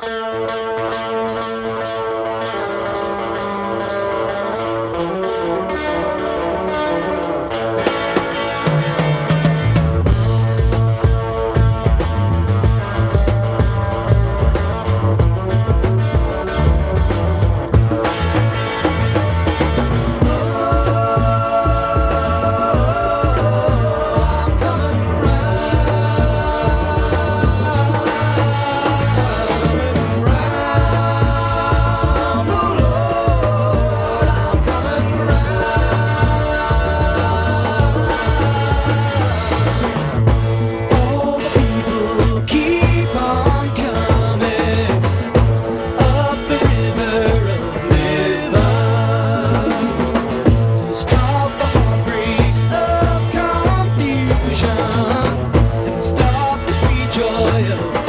Música fire.